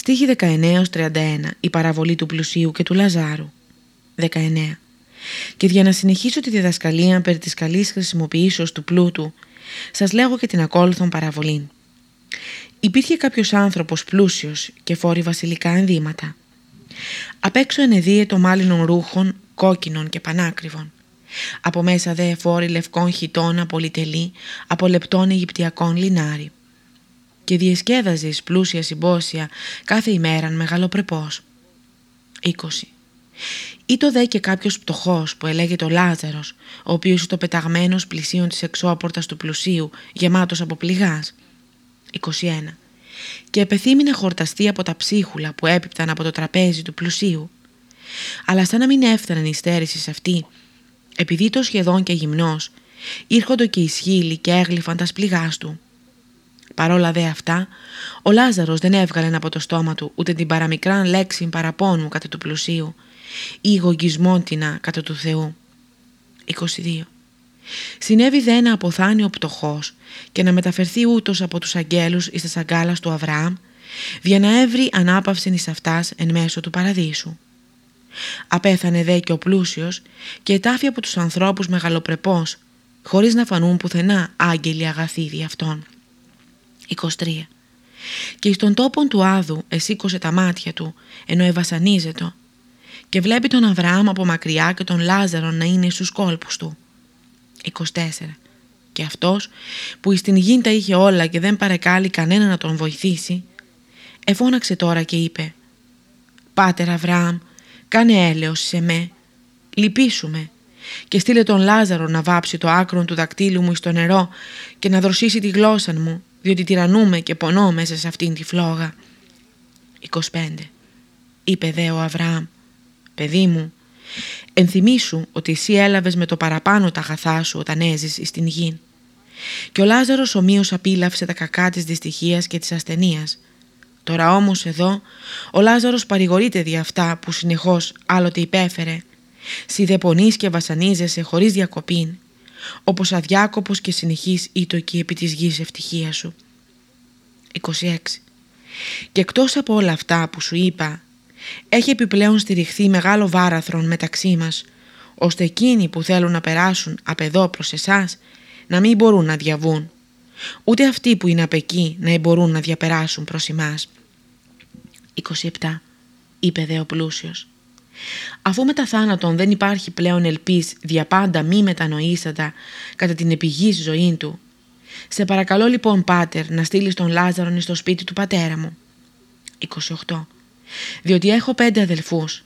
Στίχη 19-31 Η παραβολή του πλουσίου και του Λαζάρου 19 Και για να συνεχίσω τη διδασκαλία περί της καλής χρησιμοποιήσεως του πλούτου σας λέγω και την ακόλουθον παραβολή. Υπήρχε κάποιος άνθρωπος πλούσιος και φόρει βασιλικά ενδύματα. Απ' έξω το μάλινων ρούχων, κόκκινων και πανάκριβων. Από μέσα δε φόρει λευκών χιτών πολυτελή, από λεπτών Αιγυπτιακών λινάρι. Και διεσκέδαζες πλούσια συμπόσια κάθε ημέραν μεγαλοπρεπός. 20. Ή δε και κάποιος πτωχός που ελέγεται ο Λάζαρος, ο οποίος ήταν πεταγμένος πλησίον της εξώπορτας του πλουσίου, γεμάτος από πληγάς. 21. Και επεθύμηνε χορταστεί από τα ψίχουλα που έπιπταν από το τραπέζι του πλουσίου. Αλλά σαν να μην έφταναν η στέρηση σε αυτή, επειδή το σχεδόν και γυμνός, ήρχοντο και οι σχήλοι και έγλυφαν τας σπληγάς του. Παρόλα δε αυτά, ο Λάζαρος δεν έβγαλε από το στόμα του ούτε την παραμικράν λέξη παραπώνου κατά του πλουσίου ή γογγισμόντινα κατά του Θεού. 22. Συνέβη δε να αποθάνει ο πτωχός και να μεταφερθεί ούτως από τους αγγέλους εις τα σαγκάλας του Αβραάμ, για να έβρει ανάπαυσιν εις αυτάς εν μέσω του παραδείσου. Απέθανε δε και ο πλούσιος και ετάφη από τους ανθρώπους μεγαλοπρεπός, χωρίς να φανούν πουθενά άγγελοι αγαθοί δι' αυτόν. 23. Και εις τον τόπον του Άδου εσήκωσε τα μάτια του, ενώ ευασανίζετο, και βλέπει τον Αβραάμ από μακριά και τον Λάζαρο να είναι στους κόλπους του. 24. Και αυτός που εις την γη τα είχε όλα και δεν παρεκάλει κανένα να τον βοηθήσει, εφώναξε τώρα και είπε «Πάτερ Αβραάμ, κάνε έλεος σε με, λυπήσουμε και στείλε τον Λάζαρο να βάψει το άκρο του δακτύλου μου στο νερό και να δροσίσει τη γλώσσα μου, διότι τυραννούμε και πονώ μέσα σε αυτήν τη φλόγα. 25. Είπε δε ο Αβραάμ, παιδί μου, ενθυμίσου ότι εσύ έλαβες με το παραπάνω τα αγαθά σου όταν έζεις στην γη. Και ο Λάζαρος ομοίως απίλαυσε τα κακά της δυστυχίας και της ασθενείας. Τώρα όμως εδώ ο Λάζαρος παρηγορείται δι' αυτά που συνεχώς άλλοτε υπέφερε Σιδεπονείς και βασανίζεσαι χωρίς διακοπήν, όπως αδιάκοπος και συνεχής ήτοκη επί της γης ευτυχία σου. 26. Και εκτός από όλα αυτά που σου είπα, έχει επιπλέον στηριχθεί μεγάλο βάραθρον μεταξύ μας, ώστε εκείνοι που θέλουν να περάσουν απ' εδώ προς εσάς να μην μπορούν να διαβούν, ούτε αυτοί που είναι απ' εκεί να μπορούν να διαπεράσουν προς εμάς. 27. Είπε δε ο πλούσιος. Αφού μετά θάνατον δεν υπάρχει πλέον ελπίς διαπάντα μη μετανοήσατα κατά την επιγής ζωή του, σε παρακαλώ λοιπόν πάτερ να στείλεις τον Λάζαρον στο σπίτι του πατέρα μου. 28. Διότι έχω πέντε αδελφούς.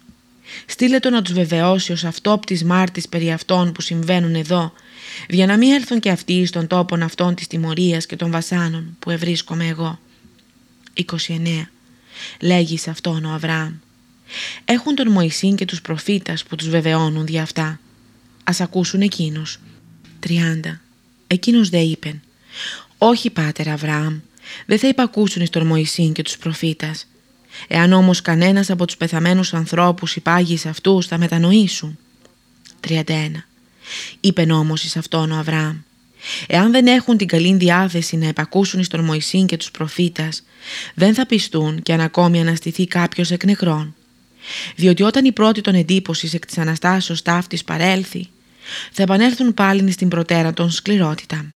Στείλε το να τους βεβαιώσει ως αυτόπτης μάρτης περί αυτών που συμβαίνουν εδώ, για να μην έλθουν και αυτοί στον τόπον αυτών της τιμωρίας και των βασάνων που ευρίσκομαι εγώ. 29. Λέγεις σε αυτόν ο Αβραάμ. Έχουν τον Μωυσήν και τους προφήτας που τους βεβαιώνουν δι' αυτά. Ας ακούσουν εκείνους. 30. Εκείνος δε είπεν «Όχι πάτερ Αβραάμ, δεν θα υπακούσουν εις τον Μωυσήν και τους προφήτας. Εάν όμως κανένας από τους πεθαμένους ανθρώπους υπάγει σε αυτούς θα μετανοήσουν». 31. Είπεν όμως εις αυτόν ο Αβραάμ Εάν δεν έχουν την καλή διάθεση να επακούσουν εις τον Μωυσήν και τους προφήτας, δεν θα πιστούν και αν ακόμη αναστηθεί κάποιος εκ νεκρών. Διότι όταν η πρώτη των εντύπωσης εκ της Αναστάσεως ταύτης παρέλθει, θα επανέλθουν πάλι στην προτέρα των σκληρότητα.